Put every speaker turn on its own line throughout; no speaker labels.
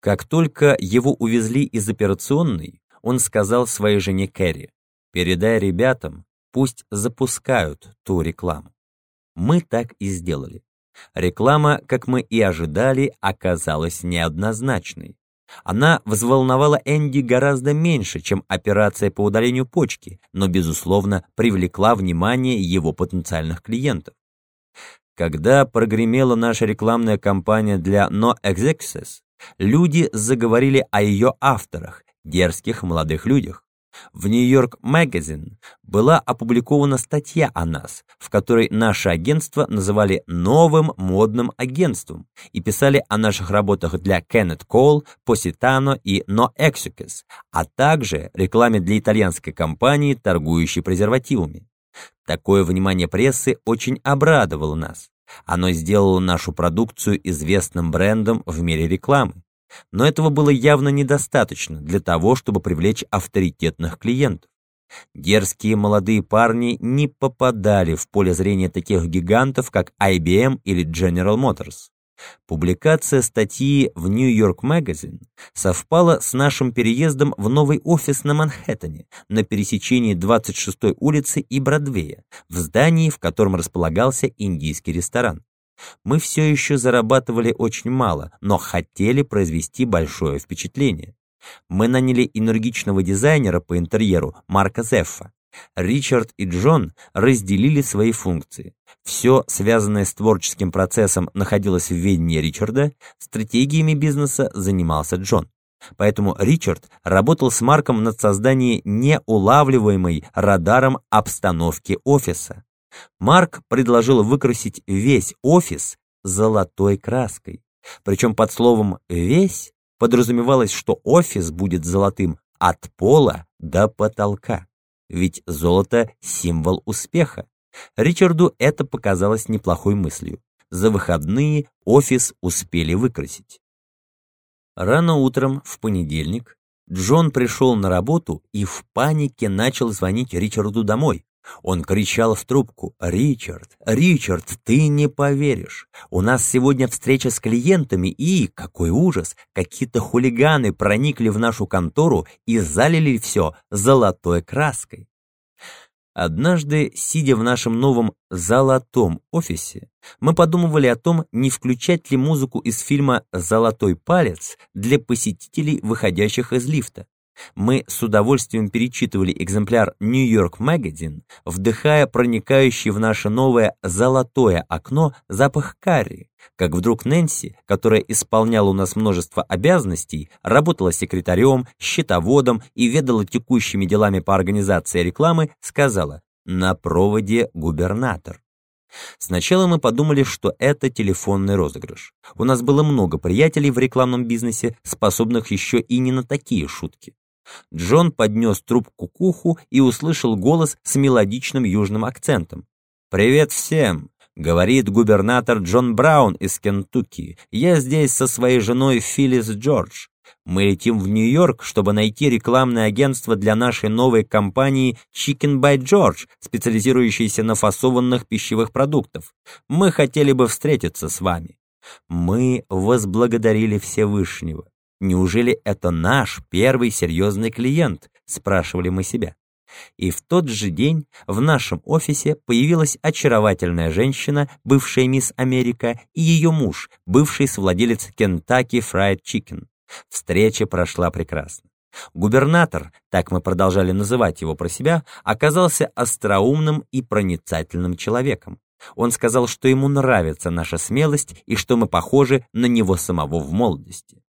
Как только его увезли из операционной, он сказал своей жене Кэрри, «Передай ребятам, пусть запускают ту рекламу». Мы так и сделали. Реклама, как мы и ожидали, оказалась неоднозначной. Она взволновала Энди гораздо меньше, чем операция по удалению почки, но, безусловно, привлекла внимание его потенциальных клиентов. Когда прогремела наша рекламная кампания для No Excuses, люди заговорили о ее авторах, дерзких молодых людях. В Нью-Йорк Magazine была опубликована статья о нас, в которой наше агентство называли новым модным агентством и писали о наших работах для Kenneth Cole, Positano и No Excuses, а также рекламе для итальянской компании, торгующей презервативами. Такое внимание прессы очень обрадовало нас. Оно сделало нашу продукцию известным брендом в мире рекламы. Но этого было явно недостаточно для того, чтобы привлечь авторитетных клиентов. Дерзкие молодые парни не попадали в поле зрения таких гигантов, как IBM или General Motors. Публикация статьи в New York Magazine совпала с нашим переездом в новый офис на Манхэттене на пересечении 26-й улицы и Бродвея, в здании, в котором располагался индийский ресторан. Мы все еще зарабатывали очень мало, но хотели произвести большое впечатление. Мы наняли энергичного дизайнера по интерьеру Марка Зеффа. Ричард и Джон разделили свои функции. Все, связанное с творческим процессом, находилось в ведении Ричарда, стратегиями бизнеса занимался Джон. Поэтому Ричард работал с Марком над созданием неулавливаемой радаром обстановки офиса. Марк предложил выкрасить весь офис золотой краской. Причем под словом «весь» подразумевалось, что офис будет золотым от пола до потолка. Ведь золото — символ успеха. Ричарду это показалось неплохой мыслью. За выходные офис успели выкрасить. Рано утром, в понедельник, Джон пришел на работу и в панике начал звонить Ричарду домой. Он кричал в трубку «Ричард, Ричард, ты не поверишь! У нас сегодня встреча с клиентами и, какой ужас, какие-то хулиганы проникли в нашу контору и залили все золотой краской». Однажды, сидя в нашем новом «золотом» офисе, мы подумывали о том, не включать ли музыку из фильма «Золотой палец» для посетителей, выходящих из лифта. Мы с удовольствием перечитывали экземпляр New York Magazine, вдыхая проникающий в наше новое «золотое окно» запах карри, как вдруг Нэнси, которая исполняла у нас множество обязанностей, работала секретарем, счетоводом и ведала текущими делами по организации рекламы, сказала «на проводе губернатор». Сначала мы подумали, что это телефонный розыгрыш. У нас было много приятелей в рекламном бизнесе, способных еще и не на такие шутки. Джон поднес трубку к уху и услышал голос с мелодичным южным акцентом. «Привет всем!» — говорит губернатор Джон Браун из Кентукки. «Я здесь со своей женой Филлис Джордж. Мы летим в Нью-Йорк, чтобы найти рекламное агентство для нашей новой компании Chicken by George, специализирующейся на фасованных пищевых продуктов. Мы хотели бы встретиться с вами». Мы возблагодарили Всевышнего. Неужели это наш первый серьезный клиент? Спрашивали мы себя. И в тот же день в нашем офисе появилась очаровательная женщина, бывшая мисс Америка, и ее муж, бывший совладелец Kentucky Fried Chicken. Встреча прошла прекрасно. Губернатор, так мы продолжали называть его про себя, оказался остроумным и проницательным человеком. Он сказал, что ему нравится наша смелость и что мы похожи на него самого в молодости.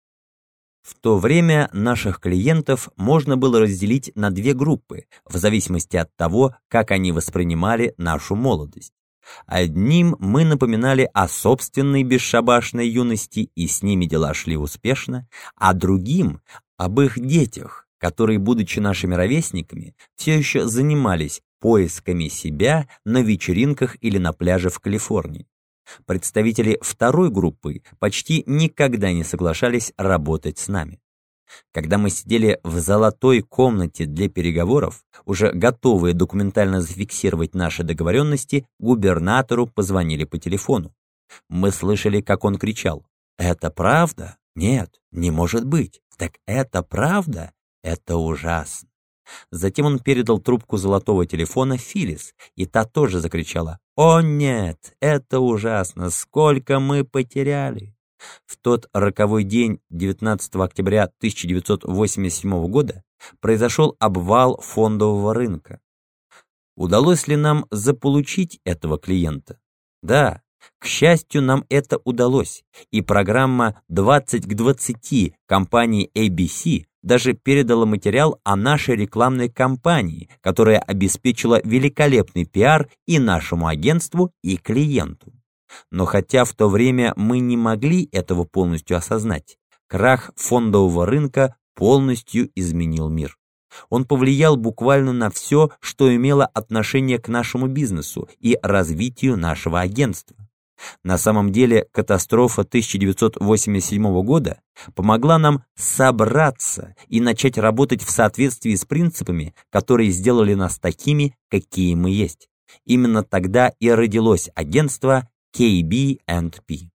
В то время наших клиентов можно было разделить на две группы, в зависимости от того, как они воспринимали нашу молодость. Одним мы напоминали о собственной бесшабашной юности, и с ними дела шли успешно, а другим — об их детях, которые, будучи нашими ровесниками, все еще занимались поисками себя на вечеринках или на пляже в Калифорнии. Представители второй группы почти никогда не соглашались работать с нами. Когда мы сидели в золотой комнате для переговоров, уже готовые документально зафиксировать наши договоренности, губернатору позвонили по телефону. Мы слышали, как он кричал «Это правда? Нет, не может быть. Так это правда? Это ужасно. Затем он передал трубку золотого телефона Филис, и та тоже закричала «О нет, это ужасно! Сколько мы потеряли!» В тот роковой день 19 октября 1987 года произошел обвал фондового рынка. Удалось ли нам заполучить этого клиента? Да, к счастью, нам это удалось, и программа «20 к 20» компании ABC даже передала материал о нашей рекламной кампании, которая обеспечила великолепный пиар и нашему агентству, и клиенту. Но хотя в то время мы не могли этого полностью осознать, крах фондового рынка полностью изменил мир. Он повлиял буквально на все, что имело отношение к нашему бизнесу и развитию нашего агентства. На самом деле катастрофа 1987 года помогла нам собраться и начать работать в соответствии с принципами, которые сделали нас такими, какие мы есть. Именно тогда и родилось агентство KB&P.